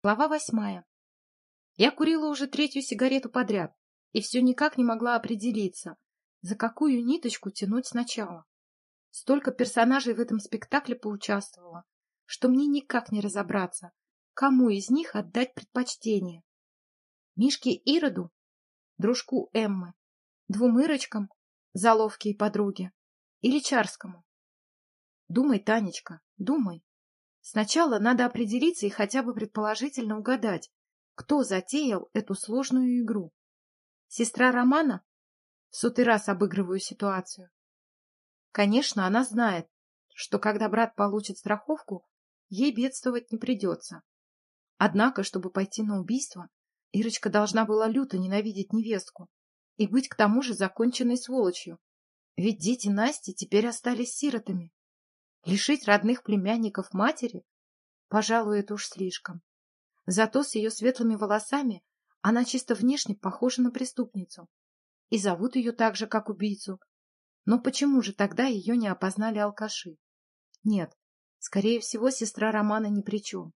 Глава восьмая. Я курила уже третью сигарету подряд и все никак не могла определиться, за какую ниточку тянуть сначала. Столько персонажей в этом спектакле поучаствовало, что мне никак не разобраться, кому из них отдать предпочтение. Мишке Ироду, дружку Эммы, двум Ирочкам, заловке и подруге, или Чарскому. Думай, Танечка, думай. Сначала надо определиться и хотя бы предположительно угадать, кто затеял эту сложную игру. Сестра Романа? В сотый раз обыгрываю ситуацию. Конечно, она знает, что когда брат получит страховку, ей бедствовать не придется. Однако, чтобы пойти на убийство, Ирочка должна была люто ненавидеть невестку и быть к тому же законченной сволочью. Ведь дети Насти теперь остались сиротами. Лишить родных племянников матери? Пожалуй, это уж слишком. Зато с ее светлыми волосами она чисто внешне похожа на преступницу. И зовут ее так же, как убийцу. Но почему же тогда ее не опознали алкаши? Нет, скорее всего, сестра Романа ни при чем.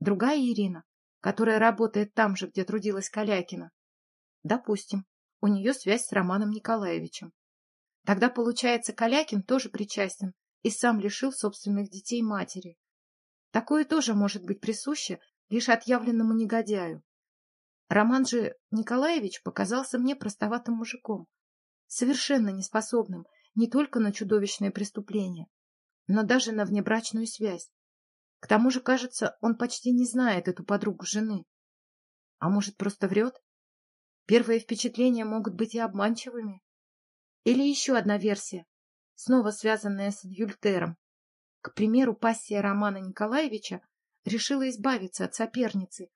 Другая Ирина, которая работает там же, где трудилась Калякина. Допустим, у нее связь с Романом Николаевичем. Тогда, получается, Калякин тоже причастен и сам лишил собственных детей матери. Такое тоже может быть присуще лишь отъявленному негодяю. Роман же Николаевич показался мне простоватым мужиком, совершенно неспособным не только на чудовищное преступление, но даже на внебрачную связь. К тому же, кажется, он почти не знает эту подругу жены. А может, просто врет? Первые впечатления могут быть и обманчивыми. Или еще одна версия, снова связанная с Адюльтером. К примеру, пассия Романа Николаевича решила избавиться от соперницы,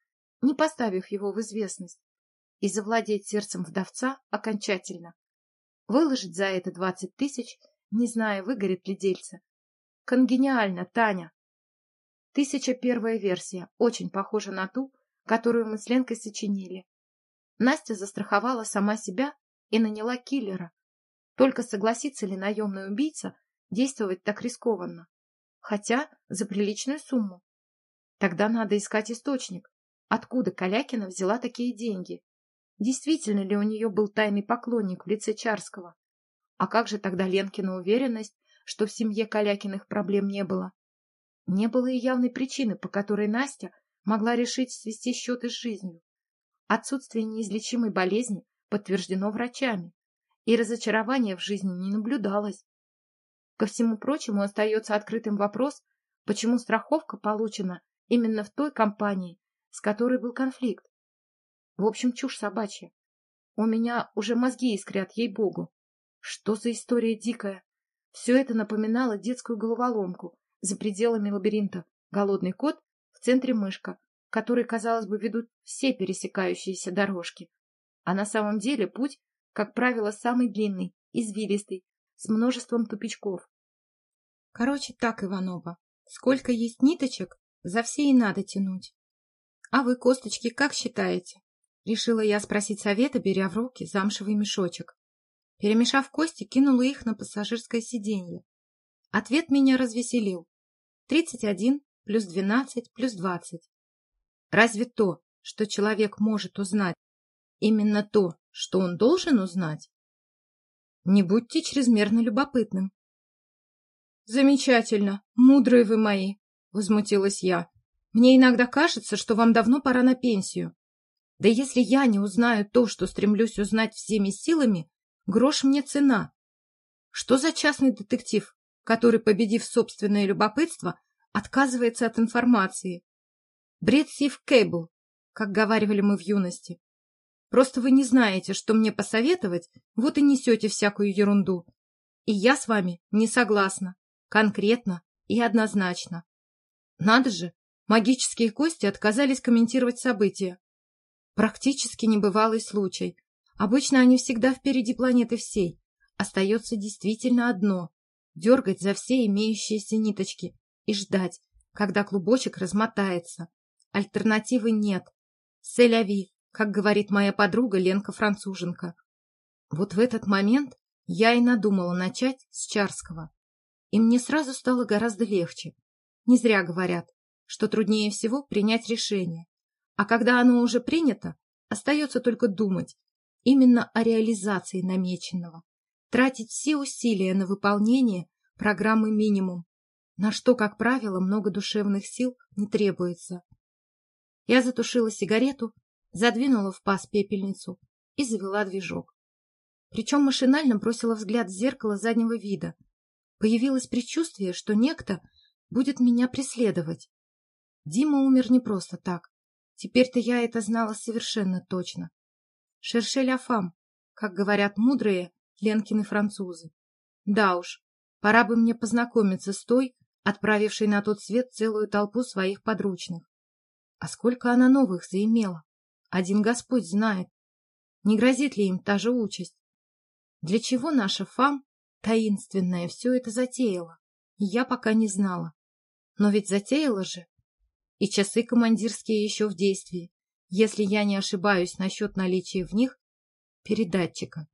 не поставив его в известность, и завладеть сердцем вдовца окончательно. Выложить за это двадцать тысяч, не зная, выгорит ли дельце. Конгениально, Таня. Тысяча первая версия, очень похожа на ту, которую мы с Ленкой сочинили. Настя застраховала сама себя и наняла киллера. Только согласится ли наемный убийца действовать так рискованно? Хотя за приличную сумму. Тогда надо искать источник. Откуда Калякина взяла такие деньги? Действительно ли у нее был тайный поклонник в лице Чарского? А как же тогда Ленкина уверенность, что в семье Калякиных проблем не было? Не было и явной причины, по которой Настя могла решить свести счеты с жизнью. Отсутствие неизлечимой болезни подтверждено врачами, и разочарования в жизни не наблюдалось. Ко всему прочему остается открытым вопрос, почему страховка получена именно в той компании, с которой был конфликт. В общем, чушь собачья. У меня уже мозги искрят, ей-богу. Что за история дикая? Все это напоминало детскую головоломку за пределами лабиринта. Голодный кот, в центре мышка, которой, казалось бы, ведут все пересекающиеся дорожки. А на самом деле путь, как правило, самый длинный, извилистый, с множеством тупичков. Короче так, Иванова, сколько есть ниточек, за все и надо тянуть. А вы, косточки, как считаете? Решила я спросить совета, беря в руки замшевый мешочек. Перемешав кости, кинула их на пассажирское сиденье. Ответ меня развеселил. Тридцать один плюс двенадцать плюс двадцать. Разве то, что человек может узнать, именно то, что он должен узнать? Не будьте чрезмерно любопытным. Замечательно, мудрые вы мои, возмутилась я. Мне иногда кажется, что вам давно пора на пенсию. Да если я не узнаю то, что стремлюсь узнать всеми силами, грош мне цена. Что за частный детектив, который, победив собственное любопытство, отказывается от информации? Бред Сив Кейбл, как говаривали мы в юности. Просто вы не знаете, что мне посоветовать, вот и несете всякую ерунду. И я с вами не согласна, конкретно и однозначно. Надо же, Магические кости отказались комментировать события. Практически небывалый случай. Обычно они всегда впереди планеты всей. Остается действительно одно — дергать за все имеющиеся ниточки и ждать, когда клубочек размотается. Альтернативы нет. Селяви, как говорит моя подруга Ленка-француженка. Вот в этот момент я и надумала начать с Чарского. И мне сразу стало гораздо легче. Не зря говорят, что труднее всего принять решение. А когда оно уже принято, остается только думать именно о реализации намеченного, тратить все усилия на выполнение программы минимум, на что, как правило, много душевных сил не требуется. Я затушила сигарету, задвинула в паз пепельницу и завела движок. Причем машинально бросила взгляд в зеркало заднего вида. Появилось предчувствие, что некто будет меня преследовать. Дима умер не просто так. Теперь-то я это знала совершенно точно. Шершель Афам, как говорят мудрые Ленкины французы. Да уж, пора бы мне познакомиться с той, отправившей на тот свет целую толпу своих подручных. А сколько она новых заимела? Один Господь знает. Не грозит ли им та же участь? Для чего наша фам, таинственная, все это затеяла? Я пока не знала. Но ведь затеяла же. И часы командирские еще в действии, если я не ошибаюсь насчет наличия в них передатчика.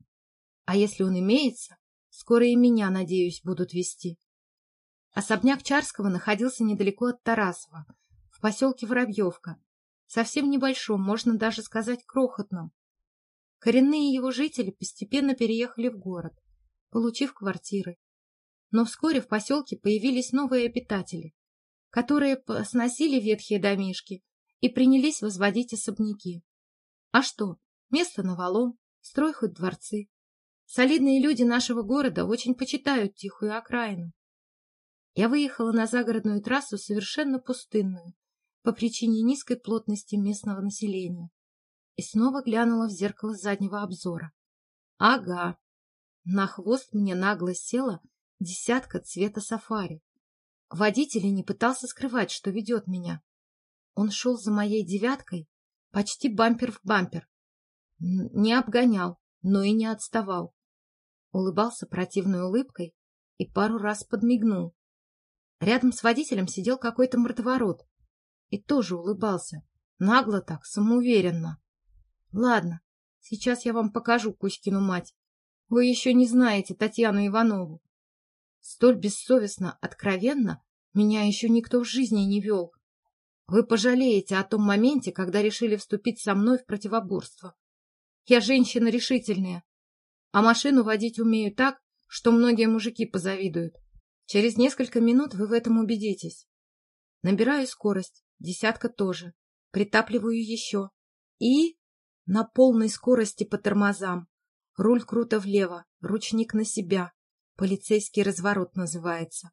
А если он имеется, скоро и меня, надеюсь, будут вести. Особняк Чарского находился недалеко от Тарасова, в поселке Воробьевка, совсем небольшом, можно даже сказать крохотном. Коренные его жители постепенно переехали в город, получив квартиры. Но вскоре в поселке появились новые обитатели, которые сносили ветхие домишки и принялись возводить особняки. А что, место навалом, строй хоть дворцы. Солидные люди нашего города очень почитают тихую окраину. Я выехала на загородную трассу совершенно пустынную, по причине низкой плотности местного населения, и снова глянула в зеркало заднего обзора. Ага, на хвост мне нагло села десятка цвета сафари. Водитель не пытался скрывать, что ведет меня. Он шел за моей девяткой, почти бампер в бампер. Не обгонял, но и не отставал. Улыбался противной улыбкой и пару раз подмигнул. Рядом с водителем сидел какой-то мордоворот и тоже улыбался. Нагло так, самоуверенно. Ладно, сейчас я вам покажу Кузькину мать. Вы еще не знаете Татьяну Иванову. Столь бессовестно, откровенно меня еще никто в жизни не вел. Вы пожалеете о том моменте, когда решили вступить со мной в противоборство. Я женщина решительная, а машину водить умею так, что многие мужики позавидуют. Через несколько минут вы в этом убедитесь. Набираю скорость, десятка тоже. Притапливаю еще. И на полной скорости по тормозам. Руль круто влево, ручник на себя. Полицейский разворот называется.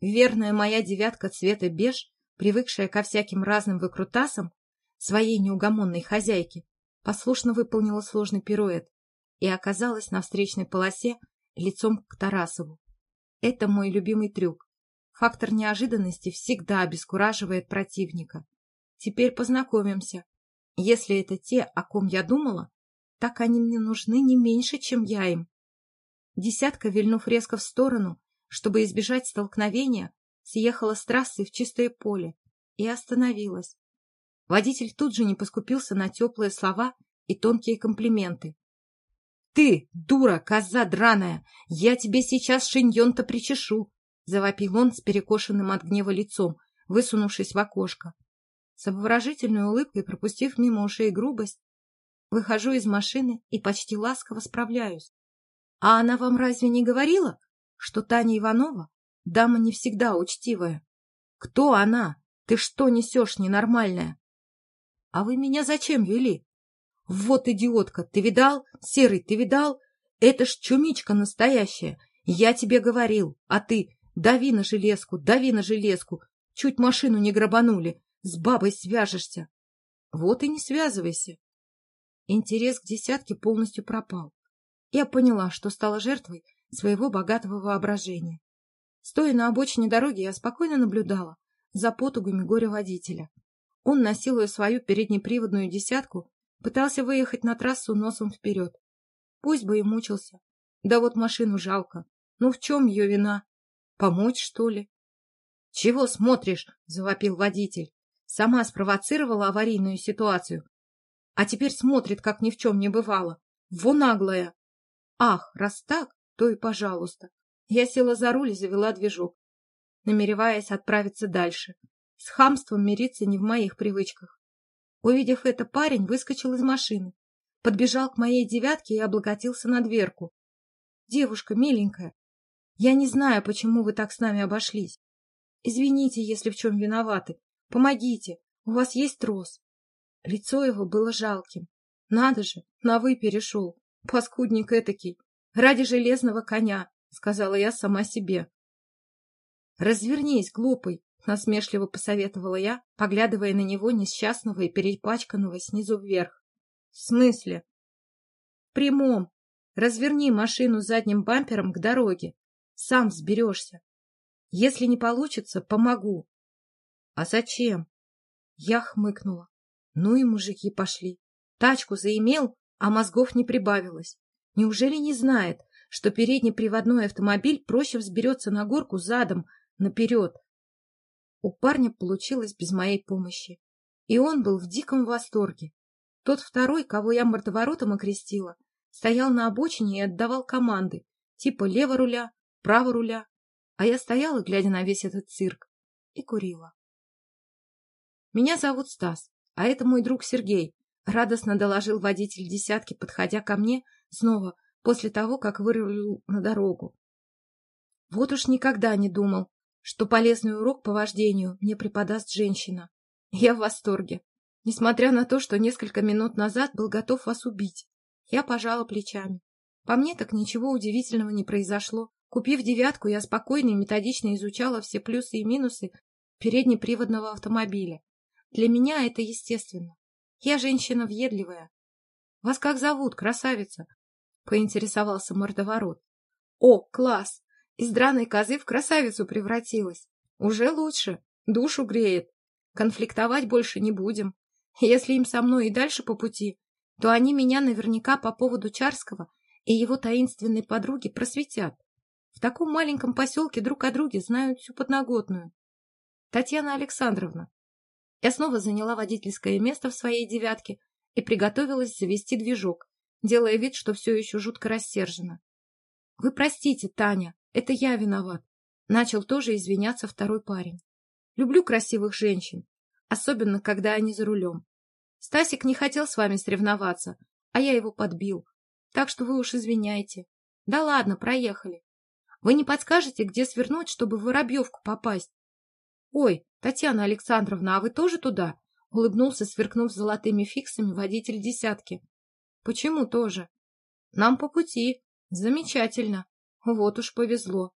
Верная моя девятка цвета беж, привыкшая ко всяким разным выкрутасам, своей неугомонной хозяйки, послушно выполнила сложный пируэт и оказалась на встречной полосе лицом к Тарасову. Это мой любимый трюк. Фактор неожиданности всегда обескураживает противника. Теперь познакомимся. Если это те, о ком я думала, так они мне нужны не меньше, чем я им. Десятка, вильнув резко в сторону, чтобы избежать столкновения, съехала с трассы в чистое поле и остановилась. Водитель тут же не поскупился на теплые слова и тонкие комплименты. «Ты, дура, коза драная, я тебе сейчас шиньон-то причешу!» — завопил он с перекошенным от гнева лицом, высунувшись в окошко. С обворожительной улыбкой, пропустив мимо ушей грубость, выхожу из машины и почти ласково справляюсь. «А она вам разве не говорила, что Таня Иванова — дама не всегда учтивая? Кто она? Ты что несешь, ненормальная?» «А вы меня зачем вели?» Вот идиотка, ты видал? Серый, ты видал? Это ж чумичка настоящая. Я тебе говорил, а ты дави на железку, дави на железку. Чуть машину не грабанули. С бабой свяжешься. Вот и не связывайся. Интерес к десятке полностью пропал. Я поняла, что стала жертвой своего богатого воображения. Стоя на обочине дороги, я спокойно наблюдала за потугами горя-водителя. Он, насилуя свою переднеприводную десятку, Пытался выехать на трассу носом вперед. Пусть бы и мучился. Да вот машину жалко. Ну в чем ее вина? Помочь, что ли? — Чего смотришь? — завопил водитель. Сама спровоцировала аварийную ситуацию. А теперь смотрит, как ни в чем не бывало. Во наглая! Ах, раз так, то и пожалуйста. Я села за руль и завела движок, намереваясь отправиться дальше. С хамством мириться не в моих привычках. Увидев это, парень выскочил из машины, подбежал к моей девятке и облокотился на дверку. — Девушка, миленькая, я не знаю, почему вы так с нами обошлись. Извините, если в чем виноваты. Помогите, у вас есть трос. Лицо его было жалким. Надо же, на «вы» перешел. Паскудник этакий. Ради железного коня, сказала я сама себе. Развернись, глупый, насмешливо посоветовала я, поглядывая на него несчастного и перепачканного снизу вверх. В смысле? Прямом. Разверни машину задним бампером к дороге. Сам взберешься. Если не получится, помогу. А зачем? Я хмыкнула. Ну и мужики пошли. Тачку заимел, а мозгов не прибавилось. Неужели не знает, что передний приводной автомобиль проще взберется на горку задом, наперед? У парня получилось без моей помощи. И он был в диком восторге. Тот второй, кого я мордоворотом окрестила, стоял на обочине и отдавал команды, типа лево руля, право руля. А я стояла, глядя на весь этот цирк, и курила. Меня зовут Стас, а это мой друг Сергей, радостно доложил водитель десятки, подходя ко мне снова после того, как вырулил на дорогу. Вот уж никогда не думал, что полезный урок по вождению мне преподаст женщина. Я в восторге. Несмотря на то, что несколько минут назад был готов вас убить, я пожала плечами. По мне так ничего удивительного не произошло. Купив девятку, я спокойно и методично изучала все плюсы и минусы переднеприводного автомобиля. Для меня это естественно. Я женщина въедливая. — Вас как зовут, красавица? — поинтересовался мордоворот. — О, класс! Из драной козы в красавицу превратилась. Уже лучше. Душу греет. Конфликтовать больше не будем. Если им со мной и дальше по пути, то они меня наверняка по поводу Чарского и его таинственной подруги просветят. В таком маленьком поселке друг о друге знают всю подноготную. Татьяна Александровна. Я снова заняла водительское место в своей девятке и приготовилась завести движок, делая вид, что все еще жутко рассержена. — Вы простите, Таня, это я виноват. Начал тоже извиняться второй парень. Люблю красивых женщин, особенно когда они за рулем. Стасик не хотел с вами соревноваться, а я его подбил. Так что вы уж извиняйте. Да ладно, проехали. Вы не подскажете, где свернуть, чтобы в Воробьевку попасть? Ой, Татьяна Александровна, а вы тоже туда? Улыбнулся, сверкнув золотыми фиксами водитель десятки. Почему тоже? Нам по пути. Замечательно. Вот уж повезло.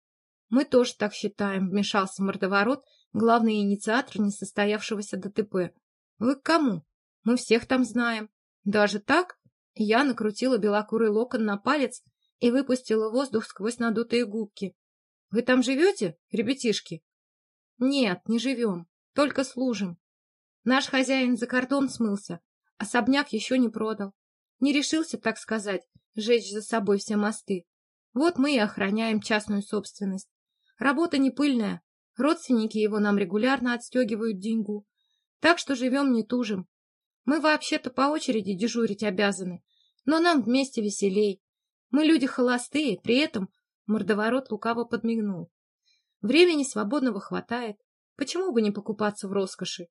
Мы тоже так считаем, вмешался мордоворот, главный инициатор несостоявшегося ДТП. Вы к кому? Мы всех там знаем. Даже так? Я накрутила белокурый локон на палец и выпустила воздух сквозь надутые губки. — Вы там живете, ребятишки? — Нет, не живем, только служим. Наш хозяин за кордон смылся, особняк еще не продал. Не решился, так сказать, сжечь за собой все мосты. Вот мы и охраняем частную собственность. Работа не пыльная, родственники его нам регулярно отстегивают деньгу. Так что живем не тужим. Мы вообще-то по очереди дежурить обязаны, но нам вместе веселей. Мы люди холостые, при этом мордоворот лукаво подмигнул. Времени свободного хватает. Почему бы не покупаться в роскоши?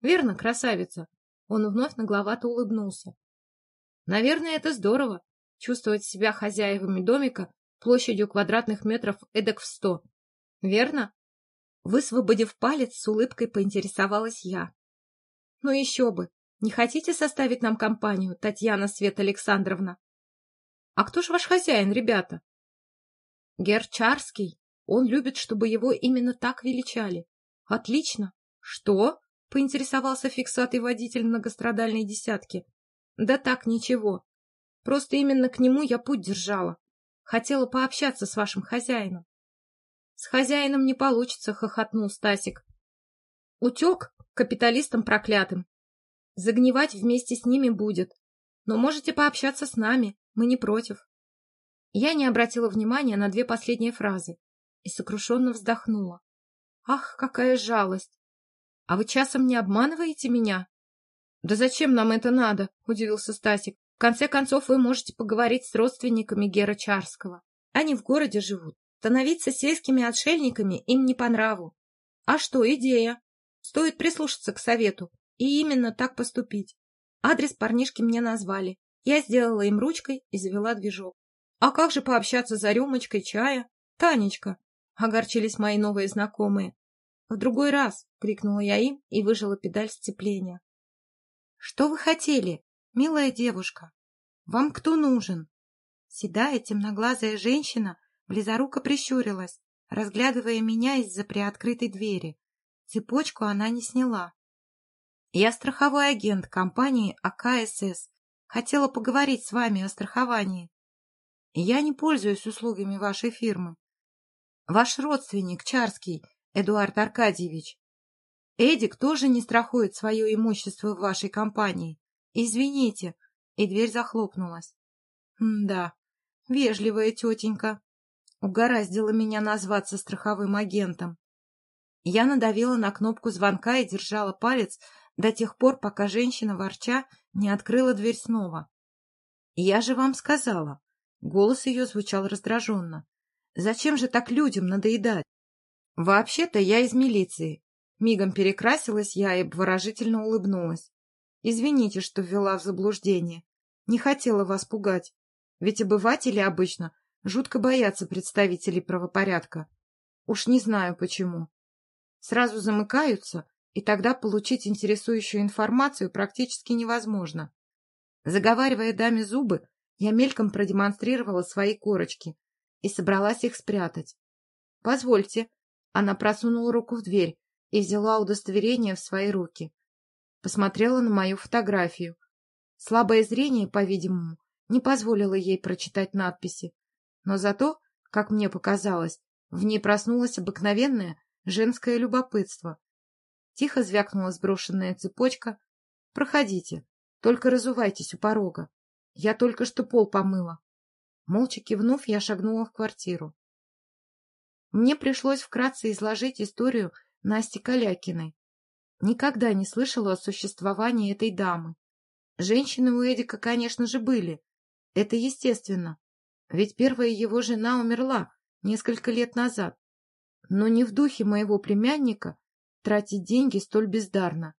Верно, красавица? Он вновь нагловато улыбнулся. Наверное, это здорово, чувствовать себя хозяевами домика площадью квадратных метров эдак в сто. Верно? Высвободив палец, с улыбкой поинтересовалась я. Ну еще бы! Не хотите составить нам компанию, Татьяна Свет Александровна? А кто ж ваш хозяин, ребята? Герчарский. Он любит, чтобы его именно так величали. Отлично. Что? Поинтересовался фиксатый водитель многострадальной десятки. Да так, ничего. Просто именно к нему я путь держала. Хотела пообщаться с вашим хозяином. С хозяином не получится, хохотнул Стасик. Утек капиталистам проклятым. Загнивать вместе с ними будет. Но можете пообщаться с нами. Мы не против. Я не обратила внимания на две последние фразы и сокрушенно вздохнула. Ах, какая жалость! А вы часом не обманываете меня? Да зачем нам это надо? Удивился Стасик. В конце концов, вы можете поговорить с родственниками Гера Чарского. Они в городе живут. Становиться сельскими отшельниками им не по нраву. А что, идея? Стоит прислушаться к совету и именно так поступить. Адрес парнишки мне назвали. Я сделала им ручкой и завела движок. А как же пообщаться за рюмочкой чая? Танечка! Огорчились мои новые знакомые. В другой раз! — крикнула я им и выжила педаль сцепления. Что вы хотели, милая девушка? Вам кто нужен? Седая темноглазая женщина близоруко прищурилась, разглядывая меня из-за приоткрытой двери. Цепочку она не сняла. Я страховой агент компании АКСС. Хотела поговорить с вами о страховании. Я не пользуюсь услугами вашей фирмы. Ваш родственник, Чарский, Эдуард Аркадьевич. Эдик тоже не страхует свое имущество в вашей компании. Извините. И дверь захлопнулась. М да, вежливая тетенька. Угораздило меня назваться страховым агентом. Я надавила на кнопку звонка и держала палец до тех пор, пока женщина, ворча, не открыла дверь снова. «Я же вам сказала». Голос ее звучал раздраженно. «Зачем же так людям надоедать?» «Вообще-то я из милиции». Мигом перекрасилась я и обворожительно улыбнулась. «Извините, что ввела в заблуждение. Не хотела вас пугать. Ведь обыватели обычно жутко боятся представителей правопорядка. Уж не знаю почему. Сразу замыкаются, и тогда получить интересующую информацию практически невозможно. Заговаривая даме зубы, я мельком продемонстрировала свои корочки и собралась их спрятать. «Позвольте». Она просунула руку в дверь и взяла удостоверение в свои руки. Посмотрела на мою фотографию. Слабое зрение, по-видимому, не позволило ей прочитать надписи. Но зато, как мне показалось, в ней проснулось обыкновенное женское любопытство. Тихо звякнула сброшенная цепочка. «Проходите, только разувайтесь у порога. Я только что пол помыла». Молча кивнув, я шагнула в квартиру. Мне пришлось вкратце изложить историю Насти Калякиной. Никогда не слышала о существовании этой дамы. Женщины у Эдика, конечно же, были. Это естественно. Ведь первая его жена умерла несколько лет назад. Но не в духе моего племянника тратить деньги столь бездарно.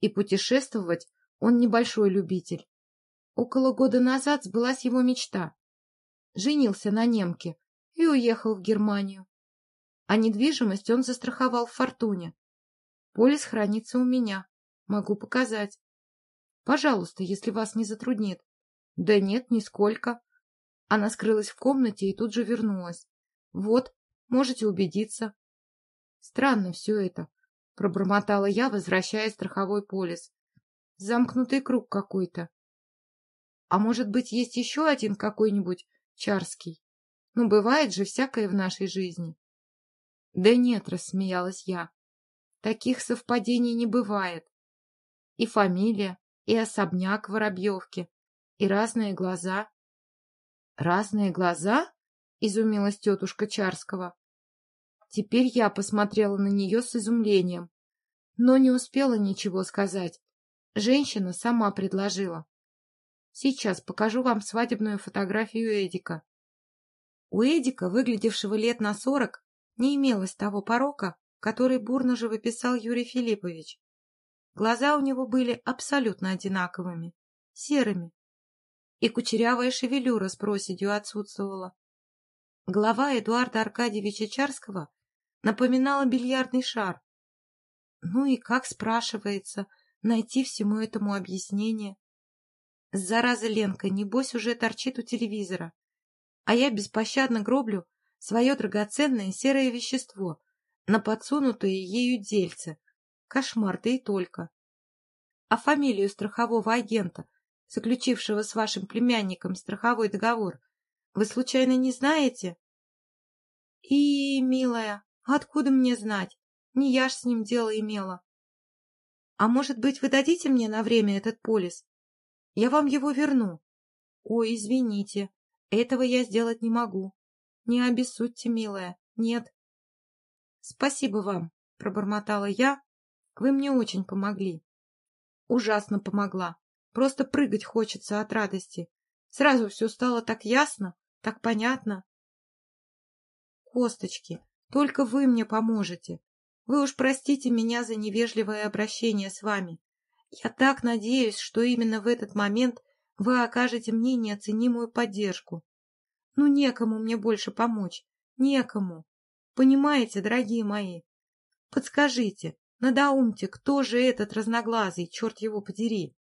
И путешествовать он небольшой любитель. Около года назад сбылась его мечта. Женился на немке и уехал в Германию. А недвижимость он застраховал в фортуне. Полис хранится у меня. Могу показать. Пожалуйста, если вас не затруднит. Да нет, нисколько. Она скрылась в комнате и тут же вернулась. Вот, можете убедиться. Странно все это, пробормотала я, возвращая страховой полис. Замкнутый круг какой-то. А может быть, есть еще один какой-нибудь чарский? Ну, бывает же всякое в нашей жизни. Да нет, рассмеялась я. Таких совпадений не бывает. И фамилия, и особняк в Воробьевке, и разные глаза. Разные глаза? Изумилась тетушка Чарского. Теперь я посмотрела на нее с изумлением, но не успела ничего сказать. Женщина сама предложила. Сейчас покажу вам свадебную фотографию Эдика. У Эдика, выглядевшего лет на сорок, не имелось того порока, который бурно живописал Юрий Филиппович. Глаза у него были абсолютно одинаковыми, серыми, и кучерявая шевелюра с проседью отсутствовала. Голова Эдуарда Аркадьевича Чарского напоминала бильярдный шар. Ну и как, спрашивается, найти всему этому объяснение? Зараза Ленка, небось, уже торчит у телевизора, а я беспощадно гроблю свое драгоценное серое вещество на подсунутое ею дельце, Кошмар, да и только. А фамилию страхового агента, заключившего с вашим племянником страховой договор, вы случайно не знаете? И, милая, откуда мне знать? Не я ж с ним дело имела. А может быть, вы дадите мне на время этот полис? Я вам его верну. Ой, извините, этого я сделать не могу. Не обессудьте, милая, нет. Спасибо вам, пробормотала я, вы мне очень помогли. Ужасно помогла. Просто прыгать хочется от радости. Сразу все стало так ясно, так понятно. Косточки, только вы мне поможете. Вы уж простите меня за невежливое обращение с вами. Я так надеюсь, что именно в этот момент вы окажете мне неоценимую поддержку. Ну, некому мне больше помочь. Некому. Понимаете, дорогие мои? Подскажите, надоумьте, кто же этот разноглазый, черт его подери?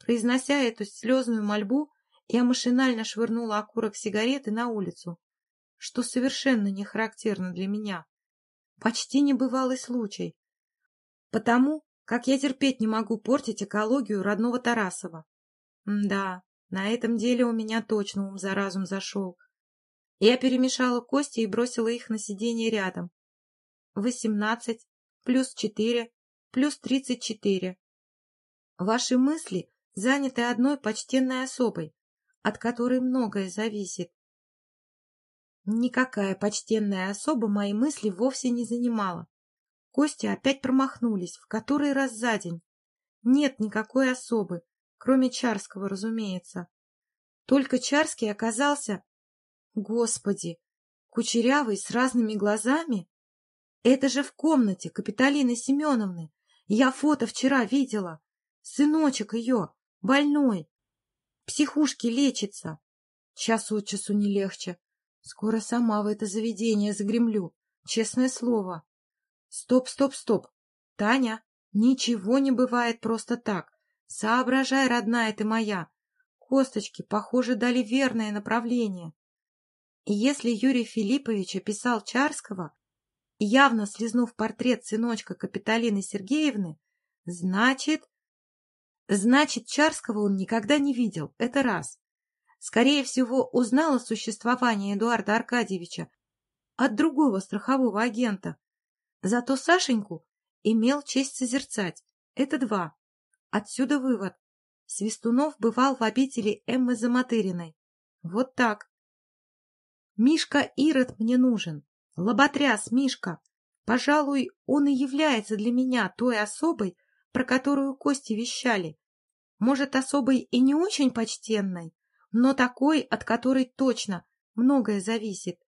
Произнося эту слезную мольбу, я машинально швырнула окурок сигареты на улицу, что совершенно не характерно для меня. Почти небывалый случай. Потому, как я терпеть не могу портить экологию родного Тарасова. М да, на этом деле у меня точно ум за разум зашел. Я перемешала кости и бросила их на сиденье рядом. Восемнадцать, плюс четыре, плюс тридцать четыре. Ваши мысли заняты одной почтенной особой, от которой многое зависит. Никакая почтенная особа мои мысли вовсе не занимала. Кости опять промахнулись, в который раз за день. Нет никакой особы, кроме Чарского, разумеется. Только Чарский оказался... Господи! Кучерявый, с разными глазами? Это же в комнате Капиталины Семеновны. Я фото вчера видела. Сыночек ее, больной. Психушки лечится. Час от часу не легче. Скоро сама в это заведение загремлю. Честное слово. Стоп, стоп, стоп. Таня, ничего не бывает просто так. Соображай, родная ты моя. Косточки, похоже, дали верное направление. И если Юрий Филиппович описал Чарского, явно слезнув портрет сыночка Капиталины Сергеевны, значит... Значит, Чарского он никогда не видел, это раз. Скорее всего, узнал о существовании Эдуарда Аркадьевича от другого страхового агента. Зато Сашеньку имел честь созерцать. Это два. Отсюда вывод. Свистунов бывал в обители Эммы Заматыриной. Вот так. Мишка Ирод мне нужен. Лоботряс Мишка. Пожалуй, он и является для меня той особой, про которую Кости вещали. Может, особой и не очень почтенной, но такой, от которой точно многое зависит.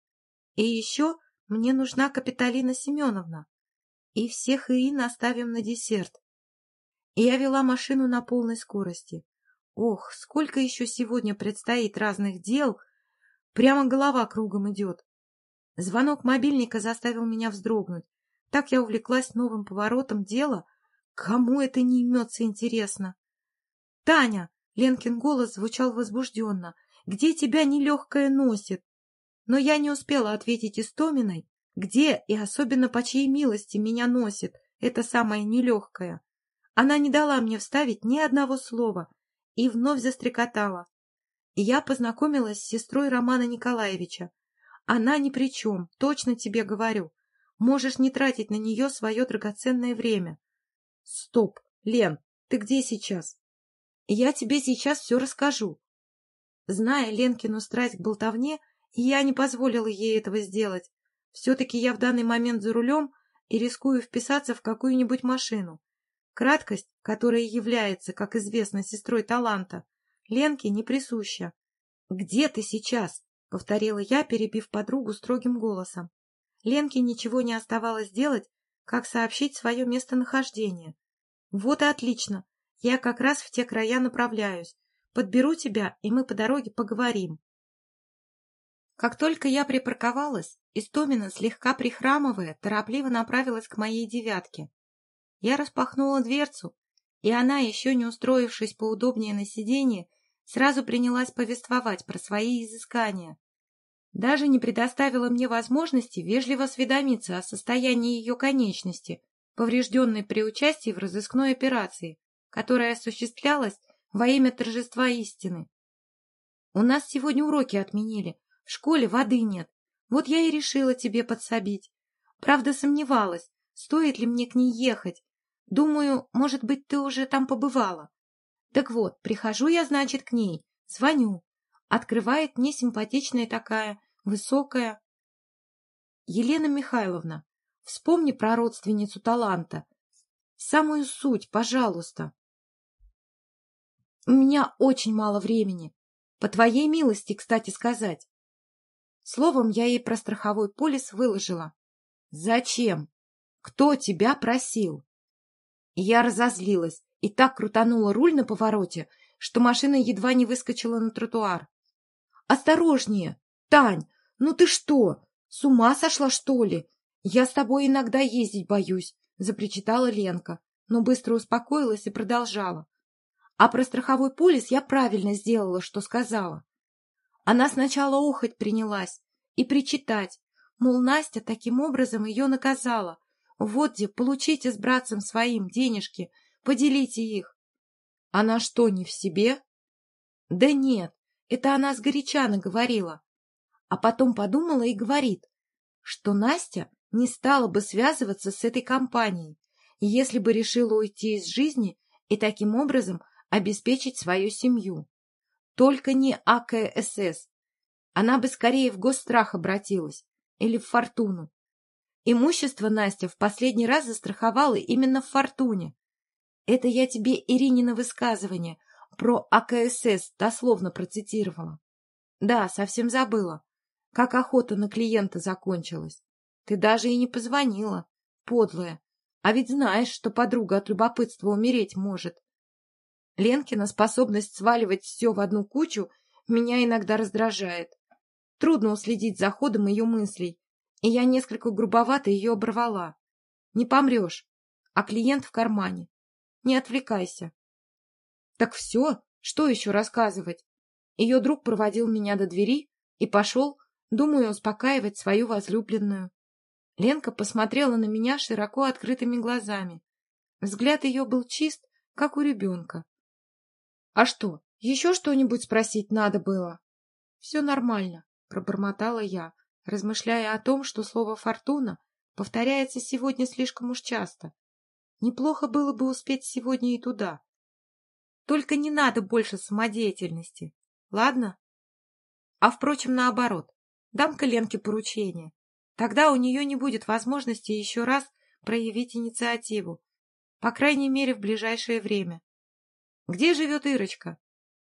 И еще мне нужна Капиталина Семеновна. И всех Ирин оставим на десерт. И я вела машину на полной скорости. Ох, сколько еще сегодня предстоит разных дел! Прямо голова кругом идет. Звонок мобильника заставил меня вздрогнуть. Так я увлеклась новым поворотом дела. Кому это не имется интересно? — Таня! Ленкин голос звучал возбужденно. «Где тебя нелегкое носит?» Но я не успела ответить Истоминой, где и особенно по чьей милости меня носит это самое нелегкое. Она не дала мне вставить ни одного слова и вновь застрекотала. Я познакомилась с сестрой Романа Николаевича. Она ни при чем, точно тебе говорю. Можешь не тратить на нее свое драгоценное время. Стоп, Лен, ты где сейчас? Я тебе сейчас все расскажу. Зная Ленкину страсть к болтовне, я не позволила ей этого сделать. Все-таки я в данный момент за рулем и рискую вписаться в какую-нибудь машину. Краткость, которая является, как известно, сестрой таланта, Ленке не присуща. — Где ты сейчас? — повторила я, перебив подругу строгим голосом. Ленке ничего не оставалось делать, как сообщить свое местонахождение. — Вот и отлично. Я как раз в те края направляюсь. Подберу тебя, и мы по дороге поговорим. Как только я припарковалась, Истомина, слегка прихрамывая, торопливо направилась к моей девятке. Я распахнула дверцу, и она, еще не устроившись поудобнее на сиденье, сразу принялась повествовать про свои изыскания. Даже не предоставила мне возможности вежливо осведомиться о состоянии ее конечности, поврежденной при участии в разыскной операции, которая осуществлялась во имя торжества истины. У нас сегодня уроки отменили, в школе воды нет. Вот я и решила тебе подсобить. Правда, сомневалась, стоит ли мне к ней ехать. Думаю, может быть, ты уже там побывала. Так вот, прихожу я, значит, к ней, звоню. Открывает мне симпатичная такая, высокая. Елена Михайловна, вспомни про родственницу таланта. Самую суть, пожалуйста. У меня очень мало времени. По твоей милости, кстати сказать. Словом, я ей про страховой полис выложила. Зачем? Кто тебя просил? Я разозлилась и так крутанула руль на повороте, что машина едва не выскочила на тротуар. «Осторожнее! Тань, ну ты что, с ума сошла, что ли? Я с тобой иногда ездить боюсь», — запричитала Ленка, но быстро успокоилась и продолжала. «А про страховой полис я правильно сделала, что сказала». Она сначала охоть принялась и причитать, мол, Настя таким образом ее наказала. Вот где, получите с братцем своим денежки, поделите их. Она что, не в себе? Да нет, это она сгоряча наговорила. А потом подумала и говорит, что Настя не стала бы связываться с этой компанией, если бы решила уйти из жизни и таким образом обеспечить свою семью. Только не АКСС. Она бы скорее в госстрах обратилась или в фортуну. Имущество Настя в последний раз застраховала именно в фортуне. Это я тебе Иринина высказывание про АКСС дословно процитировала. Да, совсем забыла. Как охота на клиента закончилась. Ты даже и не позвонила, подлая. А ведь знаешь, что подруга от любопытства умереть может. Ленкина способность сваливать все в одну кучу меня иногда раздражает. Трудно уследить за ходом ее мыслей, и я несколько грубовато ее оборвала. Не помрешь, а клиент в кармане. Не отвлекайся. Так все, что еще рассказывать? Ее друг проводил меня до двери и пошел, думаю, успокаивать свою возлюбленную. Ленка посмотрела на меня широко открытыми глазами. Взгляд ее был чист, как у ребенка. — А что, еще что-нибудь спросить надо было? — Все нормально, — пробормотала я, размышляя о том, что слово «фортуна» повторяется сегодня слишком уж часто. Неплохо было бы успеть сегодня и туда. Только не надо больше самодеятельности, ладно? А, впрочем, наоборот, дам-ка Ленке поручение. Тогда у нее не будет возможности еще раз проявить инициативу, по крайней мере, в ближайшее время. Где живет Ирочка?